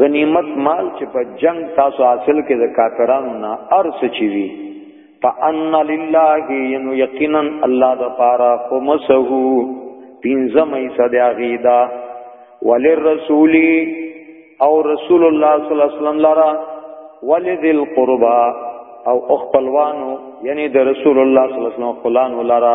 غنیمت مال چې په جنگ تاسو حاصل کې د کافرانو نه ارس چی وی فان لله ینو یقینا الله د پارا خمسه پینځم ایسه د اغیدا وللرسول او رسول الله صلی الله علیه وسلم لرا ولذل قربا او خپلوانو یعنی د رسول الله صلی الله علیه وسلم خپلوانو لرا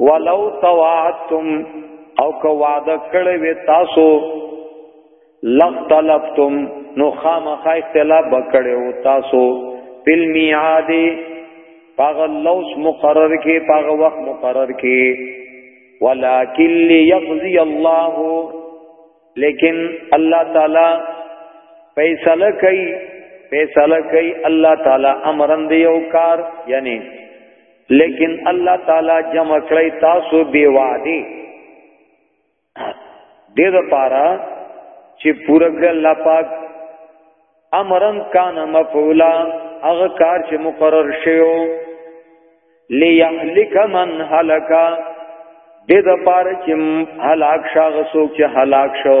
ولو توعدتم او که وعده کړی وی تاسو لختلفتم نو خامخا اختلاف وکړی او تاسو پل میعاد پاغه لوس مقرر کې پاغه وخت مقرر کې ولکن ليقضي الله لیکن الله تعالی فیصله کوي فیصله کوي الله تعالی امرند یو کار یعنی لیکن الله تعالی جمع کړی تاسو بی وعده دې لپاره چې پورګ الله پاک امرن کان مفعولا هغه کار چې مقرر شیو لیهلک من هلکا دې لپاره چې هلاک شاغ سوک چې هلاک شو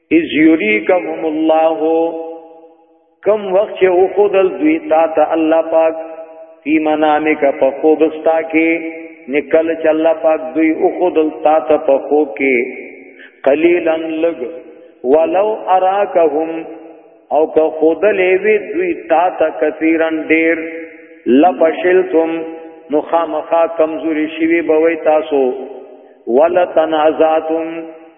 اذ یریکهم الله کم وخت چې او خودل دوی تا ته الله پاک فی منامک په خوبستا کې نکل چې الله پاک دوی او خودل تا ته په خوب کې قلیلا لګ ولو اراکهم او که خودلې وی دوی تا ته کثیرن ډیر لپشلتم نو خامخا کمزوري شوی بوي تاسو ولتنازاتم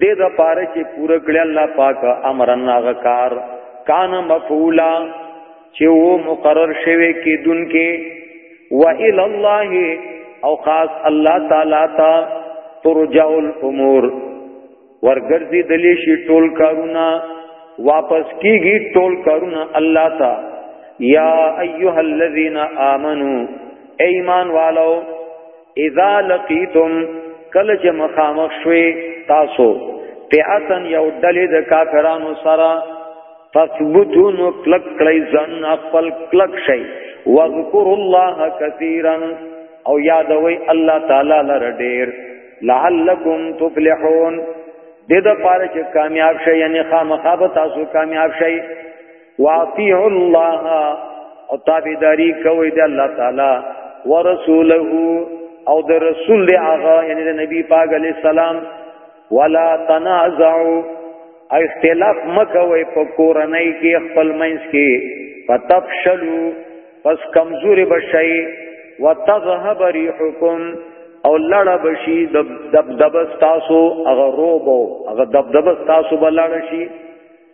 دې د پاره چې پوره کړی الله پاک امرن هغه کار کان مفعولا چې و مقرر شوی کې دن کې و ال الله او خاص الله تعالی تا ترجع الامور ورګرځي دلی شي ټول کارونه واپس کیږي ټول کارونه الله تا یا ایها الذین آمنو ایمان والو اذا لقیتم کله چې مخامخ شوي تاسو پیاتن یو ډلې د کافرانو سره فثبتون کلک کلی ځن خپل کلک شي واذکر الله کثیرا او یادوي الله تعالی لره ډیر لعلکم تفلحون د دې لپاره چې کامیاب شي یعنی خامخابه تاسو کامیاب شئ واطیع الله او تابعداری کوي د الله تعالی ورسوله او د رسول دی هغه یعنی د نبی پاک علی السلام ولا تنازعوا اختلاف مکوي په کورنۍ کې خپل منځ کې فتفشلوا پس کمزوري بشي وتذهب ريحكم او لړه بشي دب دب تاسو هغه روبو هغه دب دب تاسو بلړ شي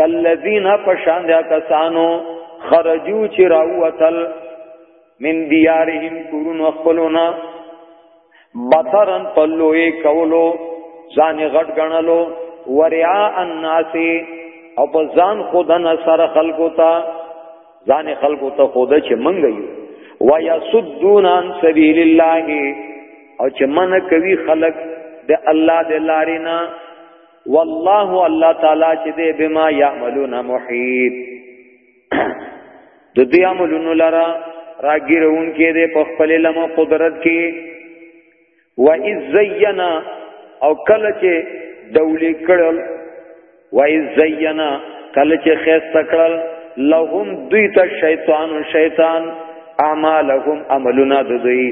کلذین پشان دیا کسانو خرجو چې راوتل من دیارهم کورون خپلونا بطرن پلوې کولو ځان غټ غنلو وریا الناس او په ځان خودن سره خلقو ته ځان خلقو ته خود چې منګ یو ويسدون عن سبیل الله او چې من کوي خلق د الله د لارې نه والله الله تعالی چې دې بما يعملون محيط د دې عملونو لرا راګیرون کې دې په خپل لمو قدرت کې و اذ زینا او کله چې دولی کړل و اذ زینا کله چې خیسته کړل لهم دوی ته شیطان و شیطان اعمالهم عملنا دوی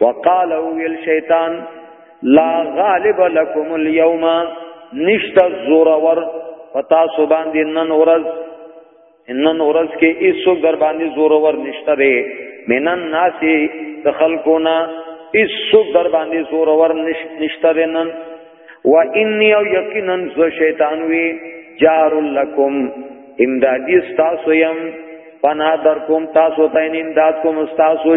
وقالو یل شیطان لا غالب لكم اليوم نشتا زور ور پتا سو باندې نن ورځ نن ورځ کې ایسو در باندې زور ور نشتا دی مینن ناسی د خلقونا ایسو در باندې زور ور نشتا دی نن و انی او یقینا ز شیطان وی جار لکم امدادی استاسو یم پناه در کوم تاسو ته امداد کوم استاسو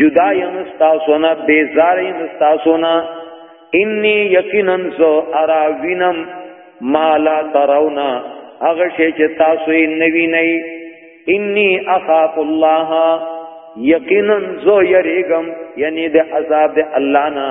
جدا یم تاسو نه بیزار یم تاسو نه انی یقینا سو ارا وینم ما لا ترونا هغه شی چې تاسو یې نوی نه انی اخاف الله یقینا زو یریګم یعنی د عذاب د الله نه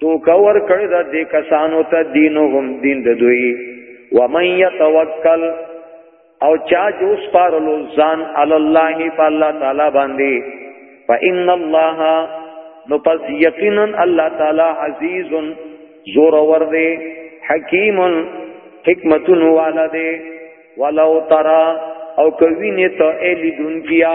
تو کور کړی د دې کسانو ته دینهم دین د دوی و من یتوکل او چا جو سپارلو ځان علی الله په الله تعالی باندې فإن الله نو پس یقینا الله تعالی عزیز زور ور دی حکیم حکمت والا دی ولو ترى او کوي نه ته الیدون کیا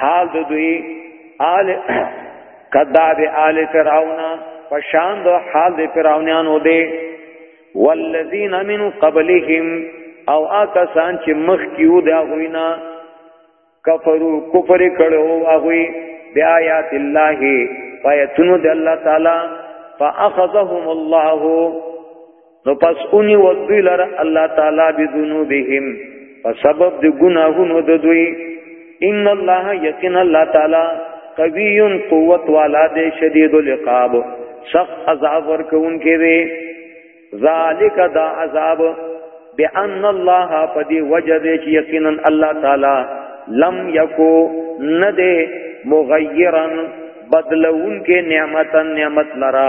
حال د دوی آل کذاب آل فرعون پشان د حال د فرعونانو دی والذین من قبلهم او آکسان چې مخ کیو دا غوینا کفرو کفر کړو هغه بیا آیات الله فیتنو د الله تعالی فاخذهم الله نو پس اونی ودوی لر الله تعالی بذنوبهم په سبب د ګناهونو د دوی ان الله یقین الله تعالی قوی قوت والا دے شدید العقاب سخت عذاب ورکون کې دی ذالک دا عذاب بان الله پدی وجه دے چې یقینا الله تعالی لم یکو ندے مغیرا بدلون کې نعمتن نعمت لرا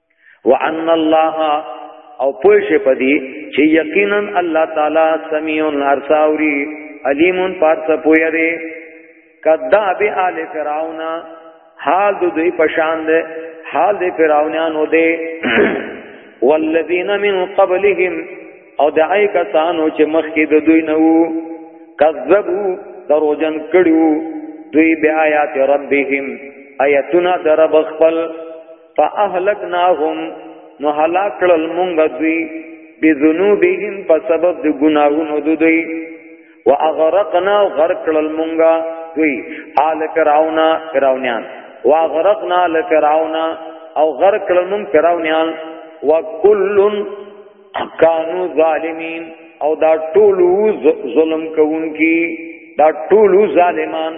وان الله او پوه شي پدی چې یقینا الله تعالی سمیع ارساوری علیم پارس پوی دی کدا به آل فرعون حال د دوی پشان دی حال د فرعونانو دی والذین من قبلهم او دای کسانو چې مخکې د دوی نه وو کذبوا دروجن کړیو دوی بیا آیات ربهم آیتنا در بخل فاهلکناهم نو هلاک کړل مونږ دوی بذنوبهم په سبب د ګناهونو دوی واغرقنا غرق کړل مونږ دوی آل فرعون فرعونان واغرقنا لفرعون او غرق کړل مونږ فرعونان وکل کانوا ظالمین او دا ټول ظلم کوونکی دا ټول ظالمان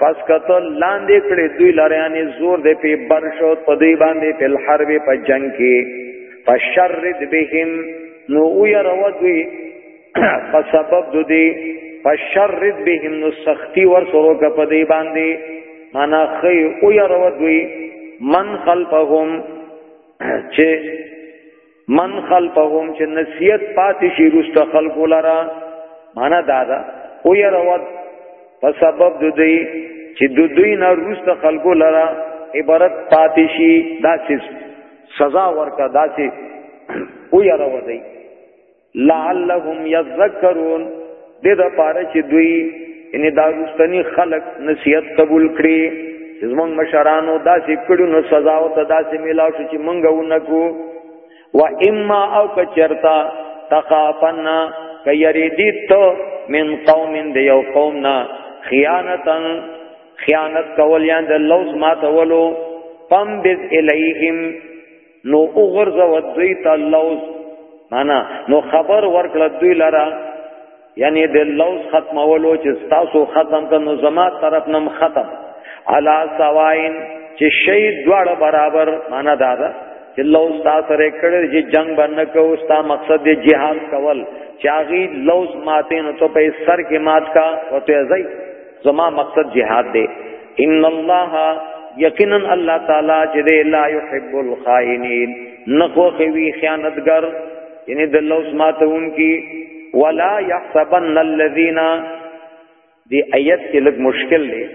پس قتل لاندې کړې دوی لریانې زور دې په برشو په دوی باندې په حرب په جنگ کې فشرد بهم نو او یا رو دوی په سبب دو دی فشرد بهم نو سختی ور سره کا په دوی باندې معنا خی او یا رو دوی من خلفهم چې من خلفهم چې نصیحت پاتې شي رست خلق لرا معنا دا دا او یا روت په سبب د دوی چې د دوی نه رست خلق لرا عبارت پاتې شي دا چې سزا ورکا دا چې او یا روت دی لعلهم یذکرون دې د پاره چې دوی ان دا رستنی خلق نصیحت قبول کړي چې زمونږ مشرانو داسې کړو نو سزا او ته داسې ملاو شو چې مونږ ونکو و اما او کچرتا تخافنا کيريدت تو من قوم د یو قوم نه خیانتا خیانت کول یا د لوز ماتولو پم بز الیهم نو وګرځو دوی ته لوز معنا نو خبر ورکړه دوی لرا یعنی د لوز ختمولو چې تاسو ختم کړو زما طرف نم ختم علا سواین چې شی دواړه برابر معنا دا ده چې لوز تاسو سره کړی چې جنگ باندې کو ستا مقصد دی جهاد کول چاغي لوز ماته نو ته په سر کې مات کا او ته ځای زما مقصد جهاد دی ان الله یقینا الله تعالی چې دی لا يحب الخائنین نخو خوي خیانتګر یعنی د لوس ماتون کی ولا يحسبن الذين دی آیت کې لږ مشکل دی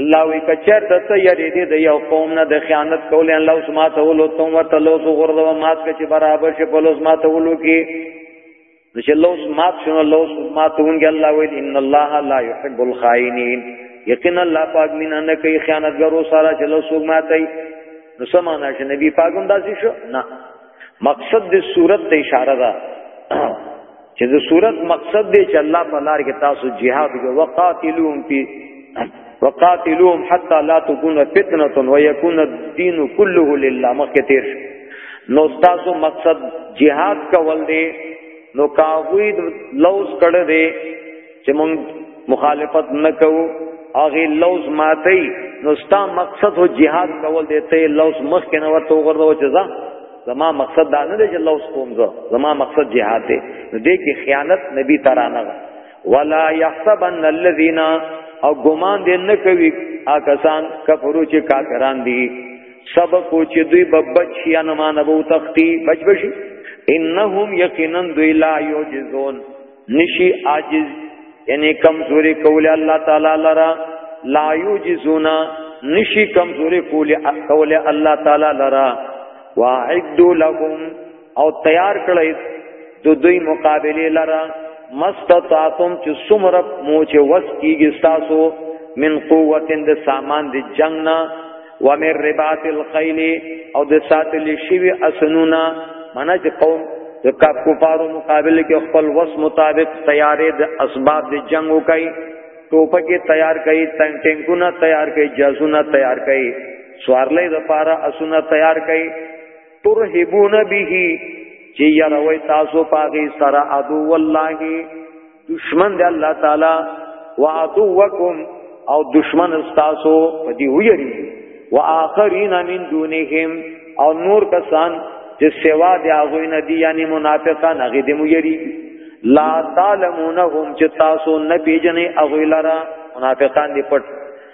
الله وی کچا تس یری دی د یو قوم نه د خیانت کول ان لوس ماتولو تم وتلوس غرد و مات کې برابر شي په لوس ماتولو کې نو چې لوس مات شنو لوس ماتونګي الله ویل ان الله لا يحب الخائنين یقینا الله پاک مینا نه کوي خیانتګرو سره چې لوس ماتي نو سمانا چې نبی پاک هم داسې شو نه مقصد د صورت ته اشاره ده چې د صورت مقصد دی چې الله په لار کې تاسو jihad وکړئ وقاتلوهم فی وقاتلوهم حتى لا تكون فتنه ويكون الدين كله لله مخکې تیر شو نو تاسو مقصد جهاد کول دی نو کاغوی لوز کړه دی چې مونږ مخالفت نکوو هغه لوز ماتي نو ستا مقصد هو جهاد کول دی ته لوز مخ کې نه ورته وګرځو چې ځا زما مقصد دا نه دی چې لوز کوم زه زما مقصد جهاد دی نو دې کې خیانت نبی ترانه ولا يحسبن الذين او ګمان دې نه کوي آکسان کفرو چې کافران دي سبق او چې دوی ببچ یا نه مان ابو تختی بچ بشي انهم یقینا دوی لا یوجزون نشي عاجز یعنی کمزوري کول الله تعالی لرا لا یوجزون نشي کمزوري کول کول الله تعالی لرا واعد لهم او تیار کړی دو دوی مقابله لرا مستطاعتم چې څومره مو چې وس کیږي تاسو من قوت د سامان د جنگ نه و من رباط الخيل او د ساتل شوی اسنونا معنی چې قوم د کاپ کفارو مقابله کې خپل وس مطابق تیارې د اسباب د جنگ وکای ټوپکې تیار کړي ټانکونه تیار کړي جازونه تیار کړي سوارلې د پاره اسونه تیار کړي ترهبون به چې یروي تاسو پاغي سره ادو والله دشمن دی الله تعالی وعدوکم او دشمن استاسو په دی ویری واخرین من دونهم او نور کسان چې سوا دی هغه نه دی یعنی منافقان هغه دی ویری لا تعلمونهم چې تاسو نه پیژنې هغه لرا منافقان دی پټ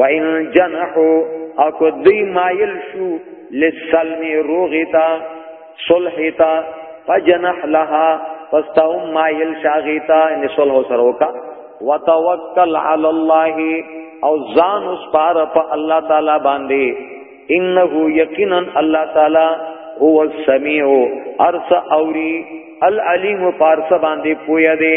وان جنحو او کو دی مایل شو للسلم روغتا صلحتا فجنح لها فاستهم مایل شاغتا ان صلح سره وکا وتوکل علی الله او ځان اوس پار په الله تعالی باندې انه یقینا الله تعالی هو السمیع ارس اوری العلیم پارس باندې پویا دی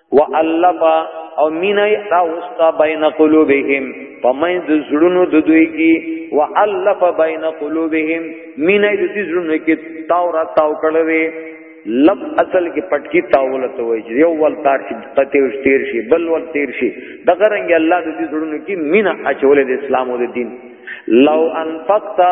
والف او مینای راوستا بین قلوبهم پمای د زړونو د دوی کی والف بین قلوبهم مینای د دې زړونو کی تاو را تاو کړوي لب اصل کې پټکی تاول ته وای چې یو ول تار شي پته تیر شي بل ول تیر شي دغه رنګ الله د دې زړونو کی مینا اچول د اسلام او د دین لو انفقتا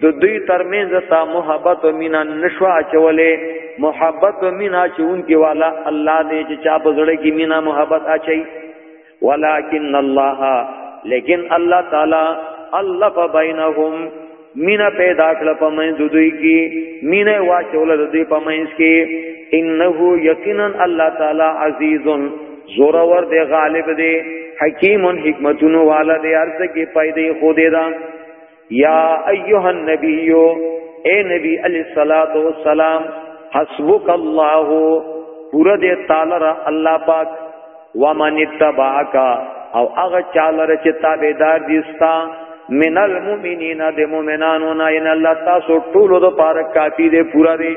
د دوی ترمنځ تا محبت او مینا نشو اچولې محبت او مینا چون کې والا الله دې چې چا په زړه کې مینا محبت اچي ولکن الله لیکن الله تعالی الله فبینهم مینا پیدا کړ په منځ دوی کې مینا واچول د دوی په منځ کې انه یقینا الله تعالی عزیز زور ور دې غالب دې حکیم حکمتونو والا دې ارزه کې پیدا خو دې دا یا ایها النبی اے نبی علی الصلات والسلام حسبک الله پورا دې تعالی را الله پاک ومن اتبعک او هغه چاله چې تابعدار دي ستا من المؤمنین د مؤمنانو نه ان الله تاسو ټول د پاره کافی دې پورا دې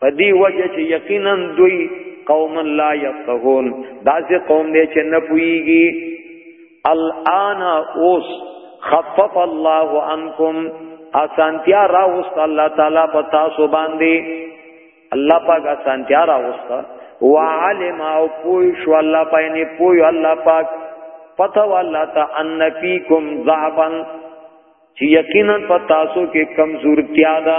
په دی وجه چې یقینا دوی قوم لا یفقهون داسې قوم دی چې نه پويږي الان اوس خفف الله عنکم اسانتیا را وست الله تعالی په تاسو باندې الله پاک اسانتیا را وست وعلم او پوی شو الله پاینه پوی الله پاک پتو الله تا ان فیکم ضعفا چې یقینا په تاسو کې کمزورتیا ده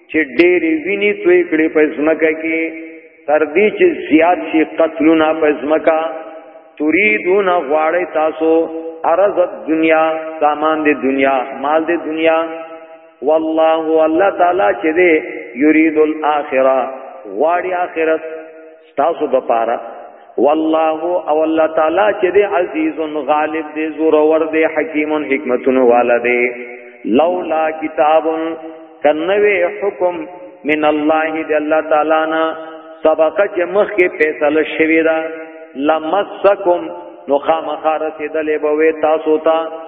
چې ډېری ویني توی کړي په ځمکه کې تر دې چې زیات شي قتلونه په ځمکه تريدون غواړي تاسو ارز دنیا سامان دې دنیا مال دې دنیا والله الله تعالی چې دې یرید الاخره غواړي اخرت تاسو په پاره والله او الله تعالی چې دی عزیز غالب دی زور ور دی حکیم حکمتونو والا دی لولا کتاب کنوی حکم من الله دی الله تعالی نا سبق چې مخ کې فیصله شوی دا لمسکم نو خامخارت دلې بوي تاسو ته تا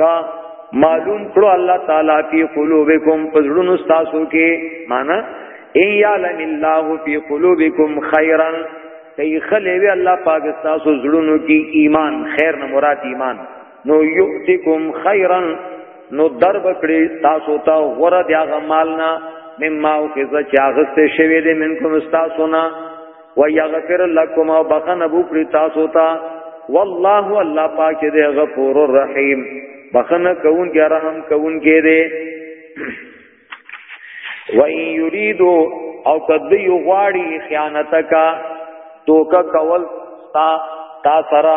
کا معلوم کړو الله تعالی فی قلوبکم پزړونو تاسو کې معنا ان یعلم الله فی قلوبکم خیرا کای خلې وی الله پاک تاسو زړونو کې ایمان خیر نه مراد ایمان نو یؤتکم خیرا نو درب کړی تاسو ته تا غره دی هغه مالنا مما او کزه چاغسته شوی دی منکم تاسو نه ويغفر لكم او بخنه بو کړی تاسو ته والله الله پاک دې غفور الرحیم بخنه کون کې رحم کون کې دې وای یریدو او کدی غواړي خیانت کا توکا کول تا تا سره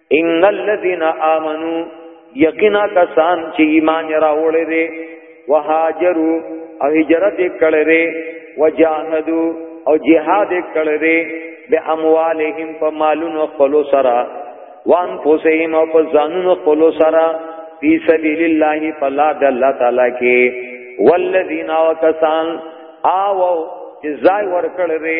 ان الذين امنوا یقینا کسان چې ایمان راوړې دي وهاجروا او هجرت کړې دي وجاهدوا او جهاد کړې دي به اموالهم په مالونو خپل سره وان فوسهم او په ځانونو خپل سره فی سبیل الله فلا د الله تعالی کې والذین وکسان آو چې ځای ورکړې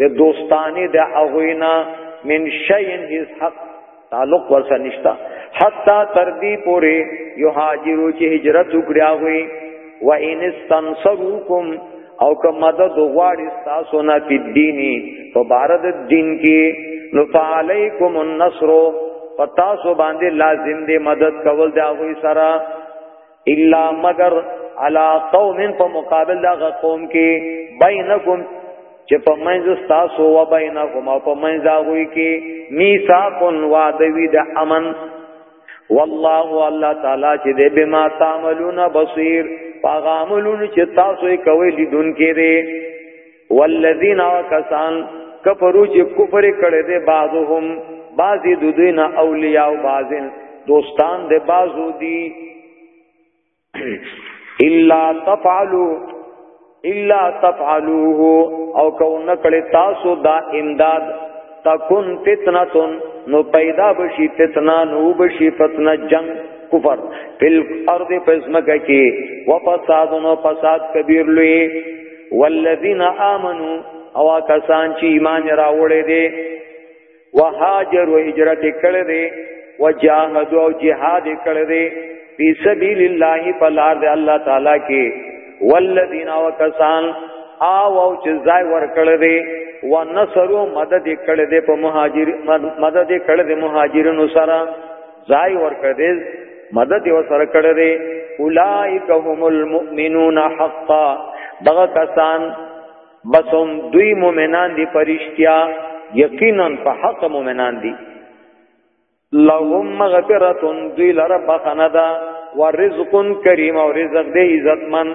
د دوستانی د اغوینا من شین هیڅ حق تعلق ورسره نشتا حتا تر دې پورې یو هاجرو چې هجرت وکړیا وي و ان استنصروکم او که مدد غواړي تاسو نه په دیني په بارد دین کې نو فعلیکم النصر پتا سو باندې لازم دی مدد کول دا وې سره الا مگر علا قوم په مقابل دا قوم کې بینکم چې په منځ تاسو و بینکم او په منځ هغه کې میثاق وعدوی د امن والله الله تعالی چې دې بما تعملون بصیر پاغاملون چې تاسو یې کوي لیدون کې والذین کسان کفرو چې کفر کړي دي بعضهم بعضی د دوی نه اولیاء او بعضن دوستان د بعضو دي الا تفعلوا الا تفعلوه او کو نه کړي تاسو دا امداد تکون فتنتون نو پیدا بشي فتنه نو بشي فتنه جنگ کفر فل ارض پسمکه کې و فساد نو فساد کبیر لوی والذین آمنو او کسان چې ایمان راوړې دي وهاجر و هجرت کړې دي وجاهد او جهاد کړې دي فی سبیل الله فلار د الله تعالی کې والذین او کسان آو او چې ځای ور کړې دي ونصرو مدد کړې دي په مهاجر مدد کړې دي مهاجرینو سره ځای ورکړ دې مدد یې سره کړ دې اولائک هم المؤمنون حقا دغه کسان بسوم دوی مؤمنان دي پرشتیا یقینا په حق مؤمنان دي لهم مغفرت دوی لره بخنه ده ورزق کریم او رزق دې عزتمن